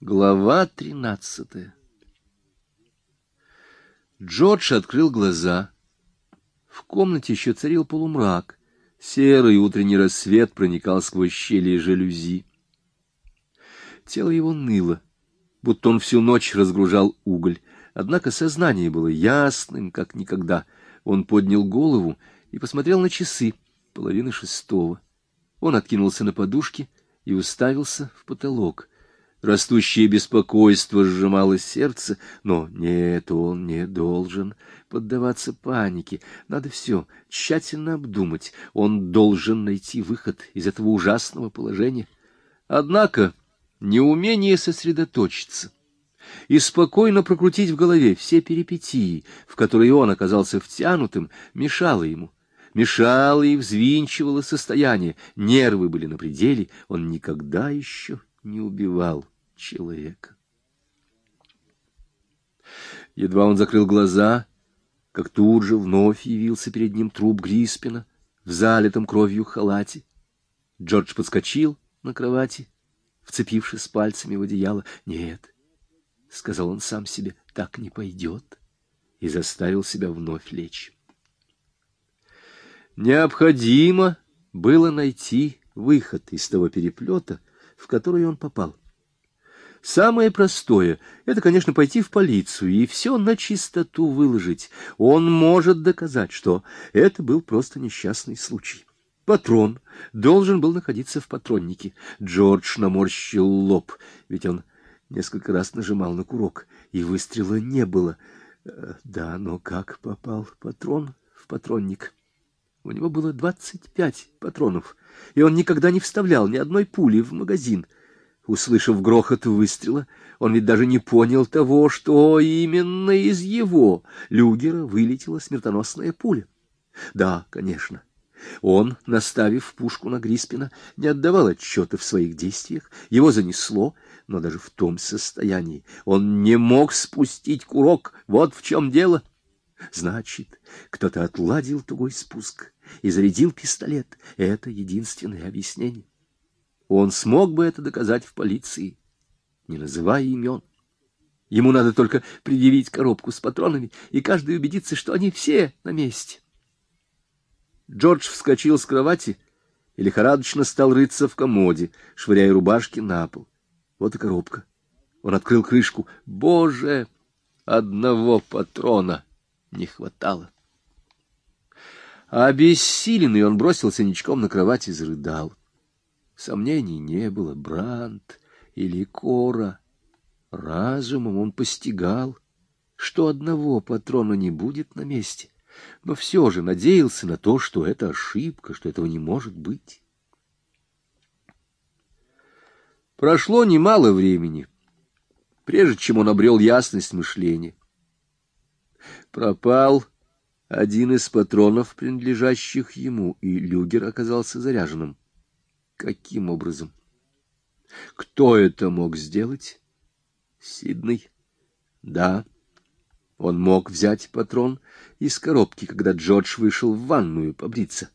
Глава тринадцатая Джордж открыл глаза. В комнате еще царил полумрак. Серый утренний рассвет проникал сквозь щели жалюзи. Тело его ныло, будто он всю ночь разгружал уголь. Однако сознание было ясным, как никогда. Он поднял голову и посмотрел на часы, половины шестого. Он откинулся на подушки и уставился в потолок. Растущее беспокойство сжимало сердце, но нет, он не должен поддаваться панике. Надо все тщательно обдумать. Он должен найти выход из этого ужасного положения. Однако неумение сосредоточиться и спокойно прокрутить в голове все перипетии, в которые он оказался втянутым, мешало ему. Мешало и взвинчивало состояние, нервы были на пределе, он никогда еще не убивал человека. Едва он закрыл глаза, как тут же вновь явился перед ним труп Гриспина в залитом кровью халате. Джордж подскочил на кровати, вцепившись пальцами в одеяло. «Нет», — сказал он сам себе, — «так не пойдет», и заставил себя вновь лечь. Необходимо было найти выход из того переплета, в который он попал. Самое простое — это, конечно, пойти в полицию и все на чистоту выложить. Он может доказать, что это был просто несчастный случай. Патрон должен был находиться в патроннике. Джордж наморщил лоб, ведь он несколько раз нажимал на курок, и выстрела не было. Э, да, но как попал патрон в патронник? У него было двадцать пять патронов, и он никогда не вставлял ни одной пули в магазин. Услышав грохот выстрела, он ведь даже не понял того, что именно из его люгера вылетела смертоносная пуля. Да, конечно, он, наставив пушку на Гриспина, не отдавал отчета в своих действиях, его занесло, но даже в том состоянии он не мог спустить курок, вот в чем дело. Значит, кто-то отладил тугой спуск и зарядил пистолет. Это единственное объяснение. Он смог бы это доказать в полиции, не называя имен. Ему надо только предъявить коробку с патронами, и каждый убедится, что они все на месте. Джордж вскочил с кровати и лихорадочно стал рыться в комоде, швыряя рубашки на пол. Вот и коробка. Он открыл крышку. Боже, одного патрона не хватало. Обессиленный он бросился ничком на кровать и зарыдал. Сомнений не было, Брант или Кора. Разумом он постигал, что одного патрона не будет на месте, но все же надеялся на то, что это ошибка, что этого не может быть. Прошло немало времени, прежде чем он обрел ясность мышления. Пропал один из патронов, принадлежащих ему, и люгер оказался заряженным. Каким образом? Кто это мог сделать? Сиднey? Да. Он мог взять патрон из коробки, когда Джордж вышел в ванную побриться.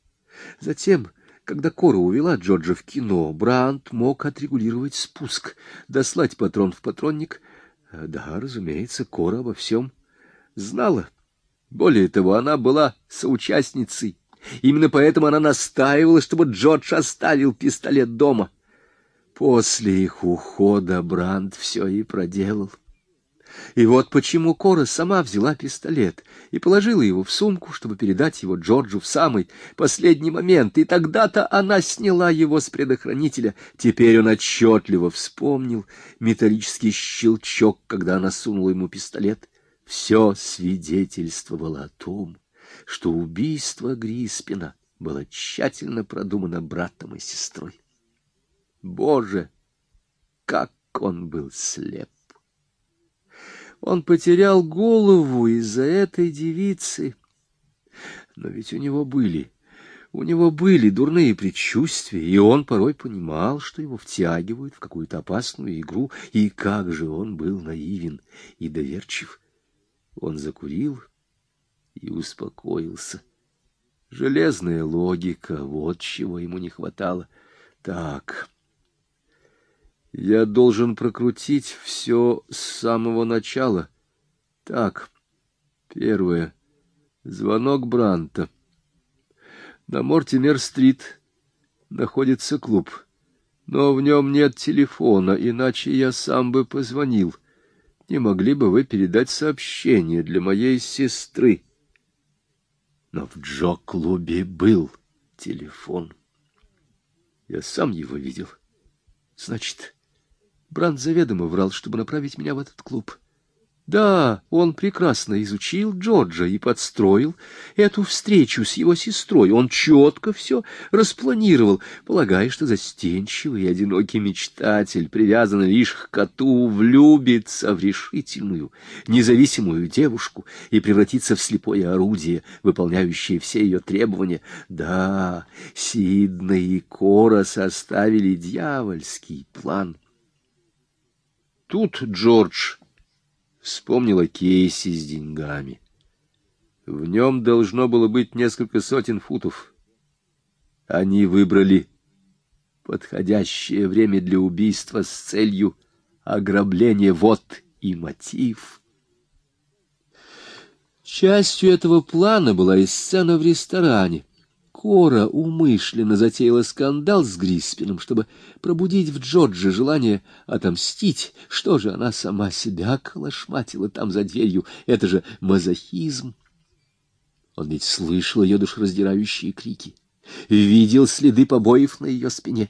Затем когда Кора увела Джорджа в кино, Брандт мог отрегулировать спуск, дослать патрон в патронник. Э, да, разумеется, Кора обо всем знала. Более того, она была соучастницей. Именно поэтому она настаивала, чтобы Джордж оставил пистолет дома. После их ухода Бранд все и проделал. И вот почему Кора сама взяла пистолет и положила его в сумку, чтобы передать его Джорджу в самый последний момент, и тогда-то она сняла его с предохранителя. Теперь он отчетливо вспомнил металлический щелчок, когда она сунула ему пистолет. Все свидетельствовало о том, что убийство Гриспина было тщательно продумано братом и сестрой. Боже, как он был слеп! Он потерял голову из-за этой девицы. Но ведь у него были, у него были дурные предчувствия, и он порой понимал, что его втягивают в какую-то опасную игру, и как же он был наивен и доверчив. Он закурил и успокоился. Железная логика, вот чего ему не хватало. Так, Я должен прокрутить все с самого начала. Так, первое. Звонок Бранта. На Мортимер-стрит находится клуб, но в нем нет телефона, иначе я сам бы позвонил. Не могли бы вы передать сообщение для моей сестры? Но в Джо-клубе был телефон. Я сам его видел. Значит, Бранд заведомо врал, чтобы направить меня в этот клуб. Да, он прекрасно изучил Джорджа и подстроил эту встречу с его сестрой. Он четко все распланировал, полагая, что застенчивый и одинокий мечтатель, привязанный лишь к коту, влюбится в решительную, независимую девушку и превратится в слепое орудие, выполняющее все ее требования. Да, Сидна и Кора составили дьявольский план. Тут Джордж вспомнила Кейси с деньгами. В нем должно было быть несколько сотен футов. Они выбрали подходящее время для убийства с целью ограбления. Вот и мотив. Частью этого плана была и сцена в ресторане — Кора умышленно затеяла скандал с Гриспином, чтобы пробудить в Джордже желание отомстить. Что же она сама себя колошматила там за дверью? Это же мазохизм. Он ведь слышал ее душераздирающие крики, видел следы побоев на ее спине.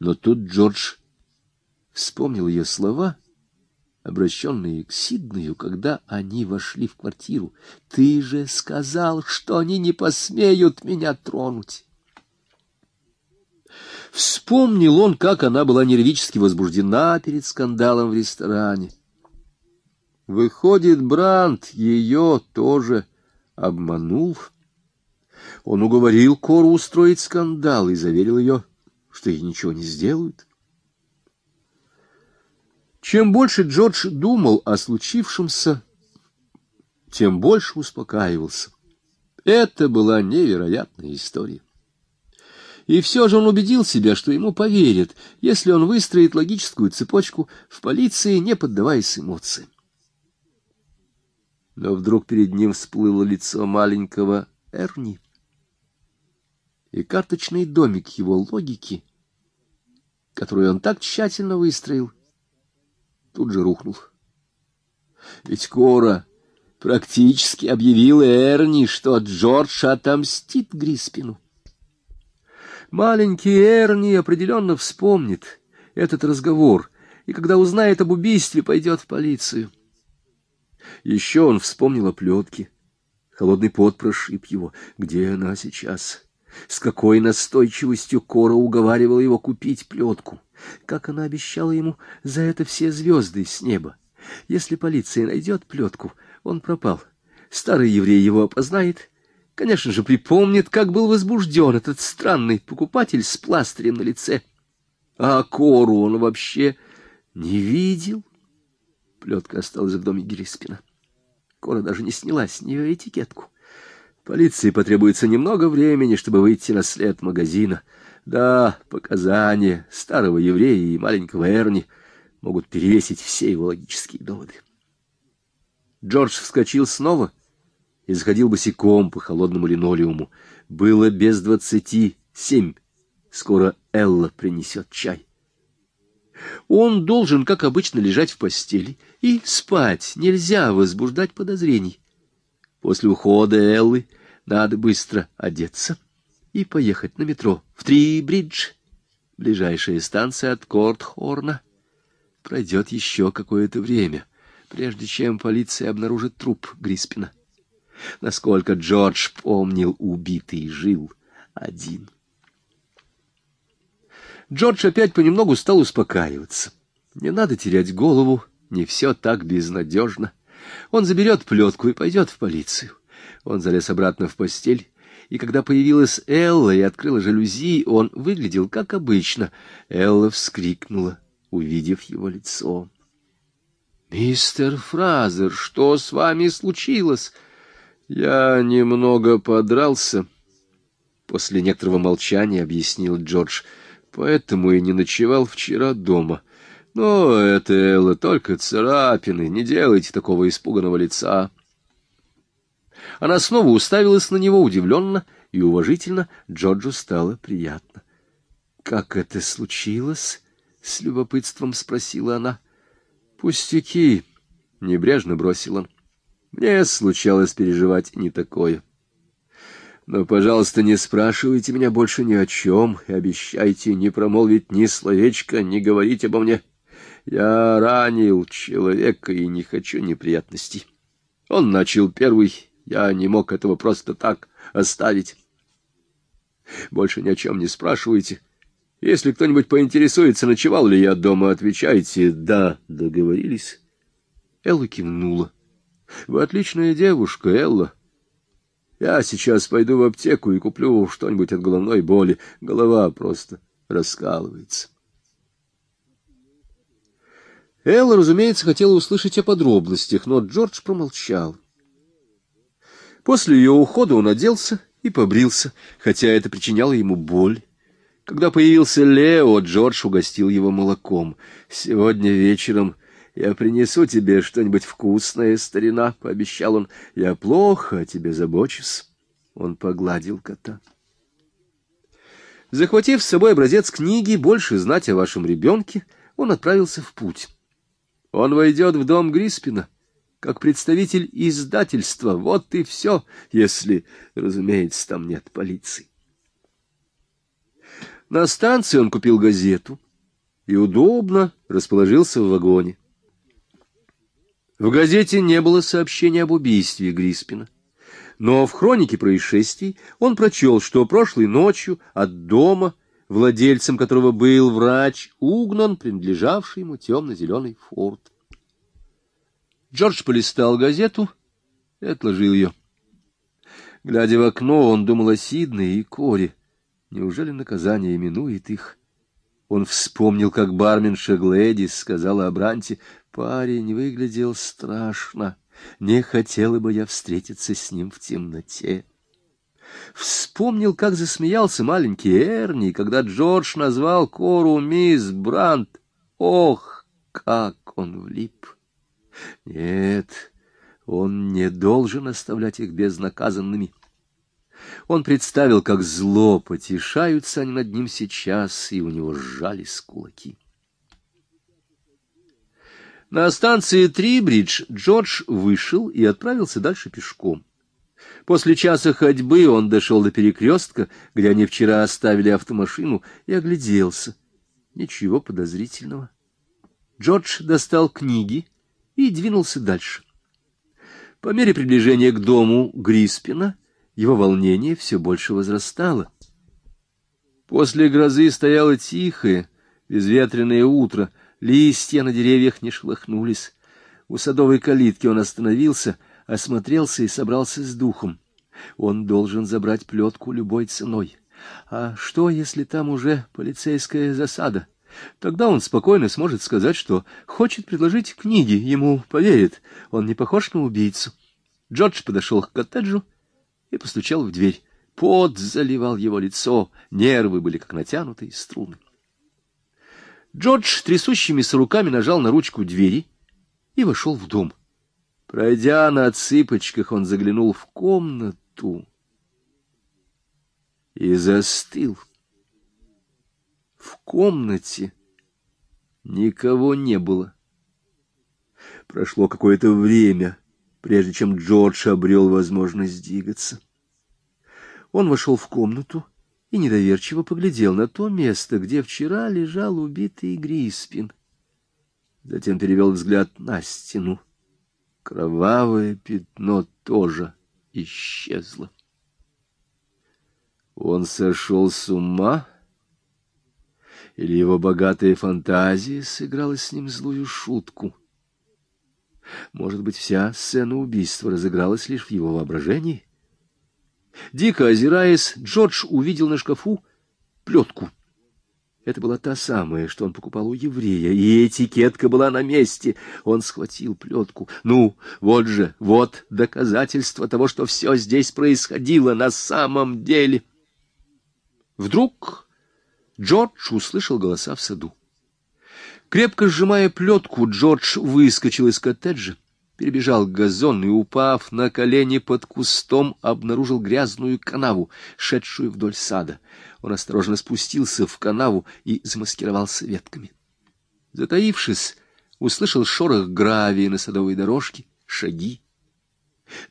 Но тут Джордж вспомнил ее слова — обращенные к Сиднею, когда они вошли в квартиру. «Ты же сказал, что они не посмеют меня тронуть!» Вспомнил он, как она была нервически возбуждена перед скандалом в ресторане. Выходит, Брандт ее тоже обманул. Он уговорил Кору устроить скандал и заверил ее, что ей ничего не сделают. Чем больше Джордж думал о случившемся, тем больше успокаивался. Это была невероятная история. И все же он убедил себя, что ему поверят, если он выстроит логическую цепочку в полиции, не поддаваясь эмоциям. Но вдруг перед ним всплыло лицо маленького Эрни, и карточный домик его логики, которую он так тщательно выстроил, тут же рухнул. Ведь Кора практически объявила Эрни, что Джордж отомстит Гриспину. Маленький Эрни определенно вспомнит этот разговор, и когда узнает об убийстве, пойдет в полицию. Еще он вспомнил о плетке. Холодный пот прошиб его. Где она сейчас? С какой настойчивостью Кора уговаривала его купить плетку? Как она обещала ему за это все звезды с неба. Если полиция найдет плетку, он пропал. Старый еврей его опознает. Конечно же, припомнит, как был возбужден этот странный покупатель с пластырем на лице. А Кору он вообще не видел. Плетка осталась в доме Гриспина. Кора даже не сняла с нее этикетку. Полиции потребуется немного времени, чтобы выйти на след магазина — да, показания старого еврея и маленького Эрни могут перевесить все его логические доводы. Джордж вскочил снова и заходил босиком по холодному линолеуму. Было без двадцати семь. Скоро Элла принесет чай. Он должен, как обычно, лежать в постели и спать. Нельзя возбуждать подозрений. После ухода Эллы надо быстро одеться и поехать на метро в Три-Бридж, ближайшая станция от Кортхорна. Пройдет еще какое-то время, прежде чем полиция обнаружит труп Гриспина. Насколько Джордж помнил, убитый жил один. Джордж опять понемногу стал успокаиваться. Не надо терять голову, не все так безнадежно. Он заберет плетку и пойдет в полицию. Он залез обратно в постель и когда появилась Элла и открыла жалюзи, он выглядел как обычно. Элла вскрикнула, увидев его лицо. «Мистер Фразер, что с вами случилось?» «Я немного подрался», — после некоторого молчания объяснил Джордж. поэтому и не ночевал вчера дома. Но это, Элла, только царапины, не делайте такого испуганного лица. Она снова уставилась на него удивленно и уважительно, Джорджу стало приятно. — Как это случилось? — с любопытством спросила она. — Пустяки, — небрежно бросил он. — Мне случалось переживать не такое. Но, пожалуйста, не спрашивайте меня больше ни о чем и обещайте не промолвить ни словечка, не говорить обо мне. Я ранил человека и не хочу неприятностей. Он начал первый, я не мог этого просто так оставить. Больше ни о чем не спрашивайте. Если кто-нибудь поинтересуется, ночевал ли я дома, отвечайте «да». Договорились? Элла кивнула. — Вы отличная девушка, Элла. Я сейчас пойду в аптеку и куплю что-нибудь от головной боли. Голова просто раскалывается. Элла, разумеется, хотела услышать о подробностях, но Джордж промолчал. После ее ухода он оделся и побрился, хотя это причиняло ему боль. Когда появился Лео, Джордж угостил его молоком. «Сегодня вечером я принесу тебе что-нибудь вкусное, старина», — пообещал он. «Я плохо о тебе забочусь». Он погладил кота. Захватив с собой образец книги «Больше знать о вашем ребенке», он отправился в путь. Он войдет в дом Гриспина как представитель издательства. Вот и все, если, разумеется, там нет полиции. На станции он купил газету и удобно расположился в вагоне. В газете не было сообщения об убийстве Гриспина. Но в хронике происшествий он прочел, что прошлой ночью от дома, владельцем которого был врач, угнан принадлежавший ему темно-зеленый форт. Джордж полистал газету и отложил ее. Глядя в окно, он думал о Сидне и Коре. Неужели наказание именует их? Он вспомнил, как барменша Глэдис сказала о Бранте, «Парень выглядел страшно, не хотела бы я встретиться с ним в темноте». Вспомнил, как засмеялся маленький Эрни, когда Джордж назвал Кору мисс Брант. Ох, как он влип! Нет, он не должен оставлять их безнаказанными. Он представил, как зло потешаются они над ним сейчас, и у него сжались кулаки. На станции Трибридж Джордж вышел и отправился дальше пешком. После часа ходьбы он дошел до перекрестка, где они вчера оставили автомашину, и огляделся. Ничего подозрительного. Джордж достал книги и двинулся дальше. По мере приближения к дому Гриспина его волнение все больше возрастало. После грозы стояло тихое, безветренное утро, листья на деревьях не шелохнулись. У садовой калитки он остановился, осмотрелся и собрался с духом. Он должен забрать плетку любой ценой. А что, если там уже полицейская засада? Тогда он спокойно сможет сказать, что хочет предложить книги, ему поверит. Он не похож на убийцу. Джордж подошел к коттеджу и постучал в дверь. Пот заливал его лицо, нервы были как натянутые струны. Джордж трясущимися руками нажал на ручку двери и вошел в дом. Пройдя на цыпочках, он заглянул в комнату и застыл. В комнате никого не было. Прошло какое-то время прежде чем Джордж обрел возможность двигаться. Он вошел в комнату и недоверчиво поглядел на то место, где вчера лежал убитый Гриспин. Затем перевел взгляд на стену. Кровавое пятно тоже исчезло. Он сошел с ума, или его богатая фантазия сыграла с ним злую шутку — может быть, вся сцена убийства разыгралась лишь в его воображении? Дико озираясь, Джордж увидел на шкафу плетку. Это была та самая, что он покупал у еврея, и этикетка была на месте. Он схватил плетку. Ну, вот же, вот доказательство того, что все здесь происходило на самом деле. Вдруг Джордж услышал голоса в саду. Крепко сжимая плетку, Джордж выскочил из коттеджа, перебежал к газон и, упав на колени под кустом, обнаружил грязную канаву, шедшую вдоль сада. Он осторожно спустился в канаву и замаскировался ветками. Затаившись, услышал шорох гравия на садовой дорожке, шаги.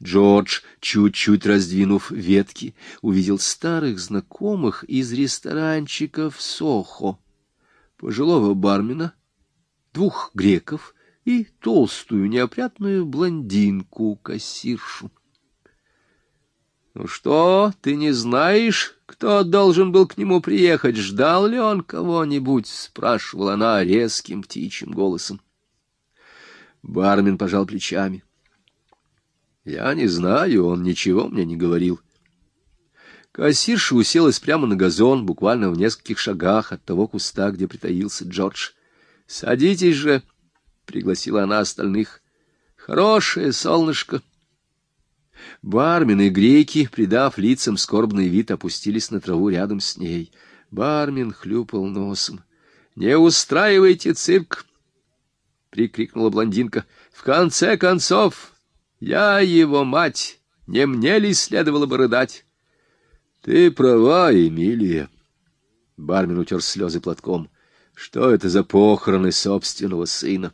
Джордж, чуть-чуть раздвинув ветки, увидел старых знакомых из ресторанчиков Сохо, пожилого бармена, двух греков и толстую неопрятную блондинку-кассиршу. — Ну что, ты не знаешь, кто должен был к нему приехать? Ждал ли он кого-нибудь? — спрашивала она резким птичьим голосом. Бармен пожал плечами. — Я не знаю, он ничего мне не говорил. Кассирша уселась прямо на газон, буквально в нескольких шагах от того куста, где притаился Джордж. — Садитесь же, — пригласила она остальных. — Хорошее солнышко. Бармен и греки, придав лицам скорбный вид, опустились на траву рядом с ней. Бармен хлюпал носом. — Не устраивайте цирк! — прикрикнула блондинка. — В конце концов, я его мать. Не мне ли следовало бы рыдать? — Ты права, Эмилия. Бармен утер слезы платком. — что это за похороны собственного сына?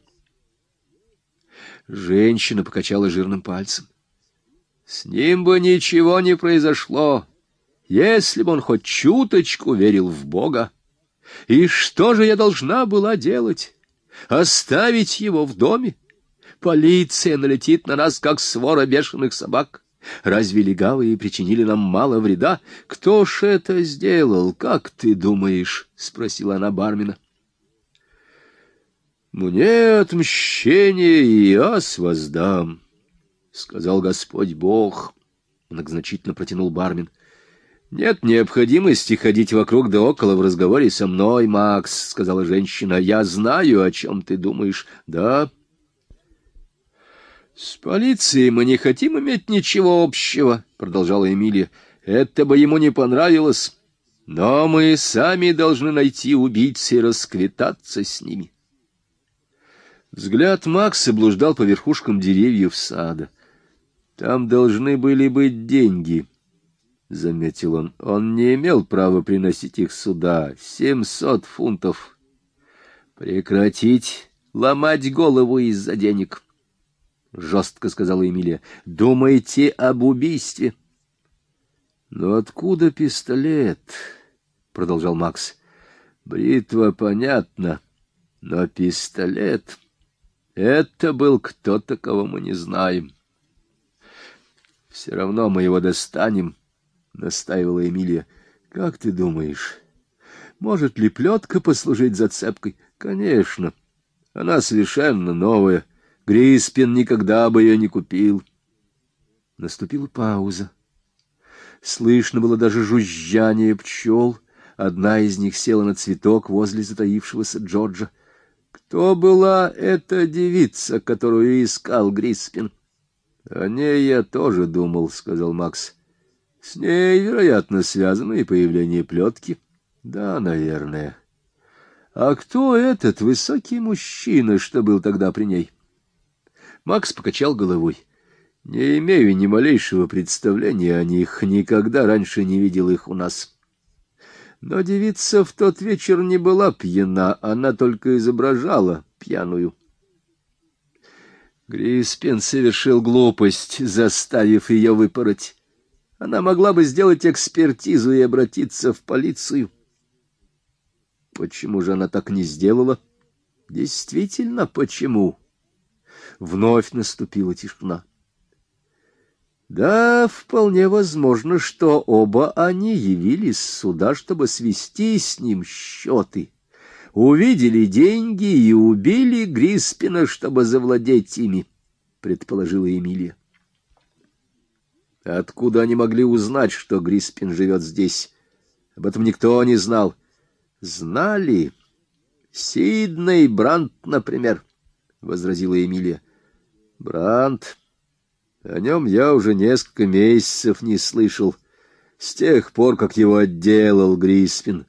Женщина покачала жирным пальцем. С ним бы ничего не произошло, если бы он хоть чуточку верил в Бога. И что же я должна была делать? Оставить его в доме? Полиция налетит на нас, как свора бешеных собак. Разве легавые причинили нам мало вреда? Кто ж это сделал, как ты думаешь? — спросила она бармена. Мне отмщение и ас воздам, — сказал Господь Бог, — многозначительно протянул бармен. — Нет необходимости ходить вокруг да около в разговоре со мной, Макс, — сказала женщина. — Я знаю, о чем ты думаешь. Да? — С полицией мы не хотим иметь ничего общего, — продолжала Эмилия. — Это бы ему не понравилось. Но мы сами должны найти убийц и расквитаться с ними. Взгляд Макса блуждал по верхушкам деревьев сада. Там должны были быть деньги, — заметил он. Он не имел права приносить их сюда. Семьсот фунтов. Прекратить ломать голову из-за денег, — жестко сказала Эмилия. Думайте об убийстве. Но откуда пистолет? — продолжал Макс. Бритва, понятно, но пистолет... Это был кто-то, кого мы не знаем. Все равно мы его достанем, — настаивала Эмилия. Как ты думаешь, может ли плетка послужить зацепкой? Конечно. Она совершенно новая. Гриспин никогда бы ее не купил. Наступила пауза. Слышно было даже жужжание пчел. Одна из них села на цветок возле затаившегося Джорджа. Кто была эта девица, которую искал Гриспин? — О ней я тоже думал, — сказал Макс. — С ней, вероятно, связано и появление плетки. — Да, наверное. — А кто этот высокий мужчина, что был тогда при ней? Макс покачал головой. — Не имею ни малейшего представления о них, никогда раньше не видел их у нас. — но девица в тот вечер не была пьяна, она только изображала пьяную. Гриспин совершил глупость, заставив ее выпороть. Она могла бы сделать экспертизу и обратиться в полицию. Почему же она так не сделала? Действительно, почему? Вновь наступила тишина. Да, вполне возможно, что оба они явились сюда, чтобы свести с ним счеты. Увидели деньги и убили Гриспина, чтобы завладеть ими, — предположила Эмилия. Откуда они могли узнать, что Гриспин живет здесь? Об этом никто не знал. Знали. Сидней Брант, например, — возразила Эмилия. Брант... О нем я уже несколько месяцев не слышал, с тех пор, как его отделал Гриспин.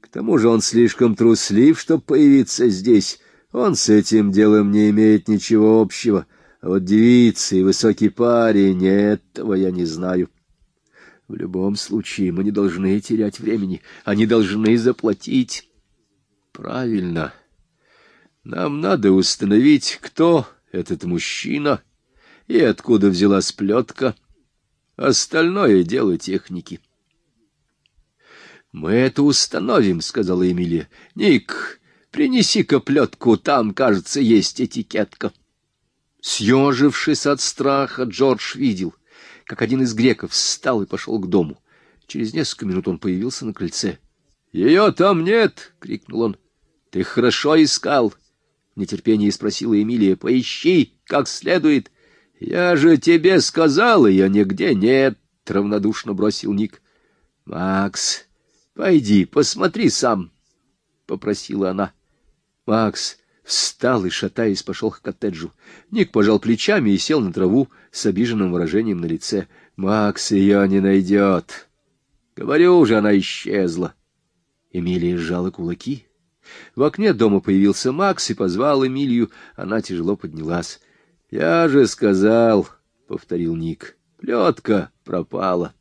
К тому же он слишком труслив, чтобы появиться здесь. Он с этим делом не имеет ничего общего. А вот девица и высокий парень, этого я не знаю. В любом случае мы не должны терять времени. Они должны заплатить. Правильно. Нам надо установить, кто этот мужчина и откуда взялась плетка. Остальное дело техники. «Мы это установим», — сказала Эмилия. «Ник, принеси-ка плетку, там, кажется, есть этикетка». Съежившись от страха, Джордж видел, как один из греков встал и пошел к дому. Через несколько минут он появился на крыльце. — Ее там нет! — крикнул он. — Ты хорошо искал? — в нетерпении спросила Эмилия. — Поищи, как следует. — Я же тебе сказал, ее нигде нет! — равнодушно бросил Ник. — Макс, пойди, посмотри сам! — попросила она. Макс встал и, шатаясь, пошел к коттеджу. Ник пожал плечами и сел на траву с обиженным выражением на лице. «Макс ее не найдет!» «Говорю же, она исчезла!» Эмилия сжала кулаки. В окне дома появился Макс и позвал Эмилию. Она тяжело поднялась. «Я же сказал!» — повторил Ник. «Плетка пропала!»